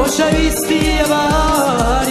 Boşa viskiye var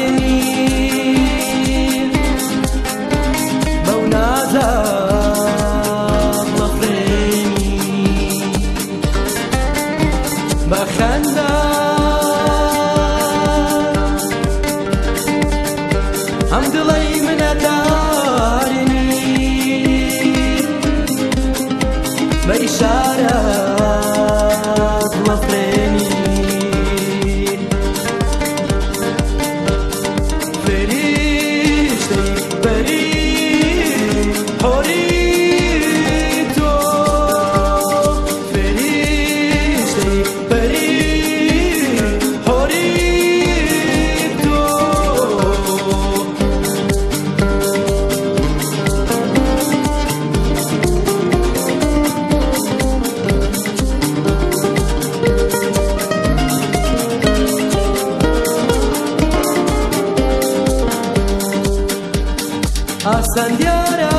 Hasan diyara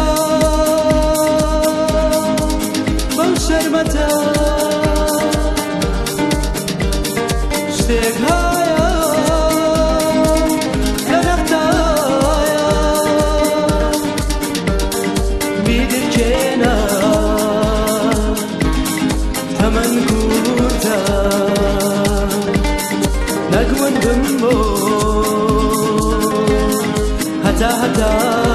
بەو شەرمەتە شتێک هایە تەرەقدایە بیدرکێنە هەمەن گورتە نەگوەن بم بۆ هەتا هەتا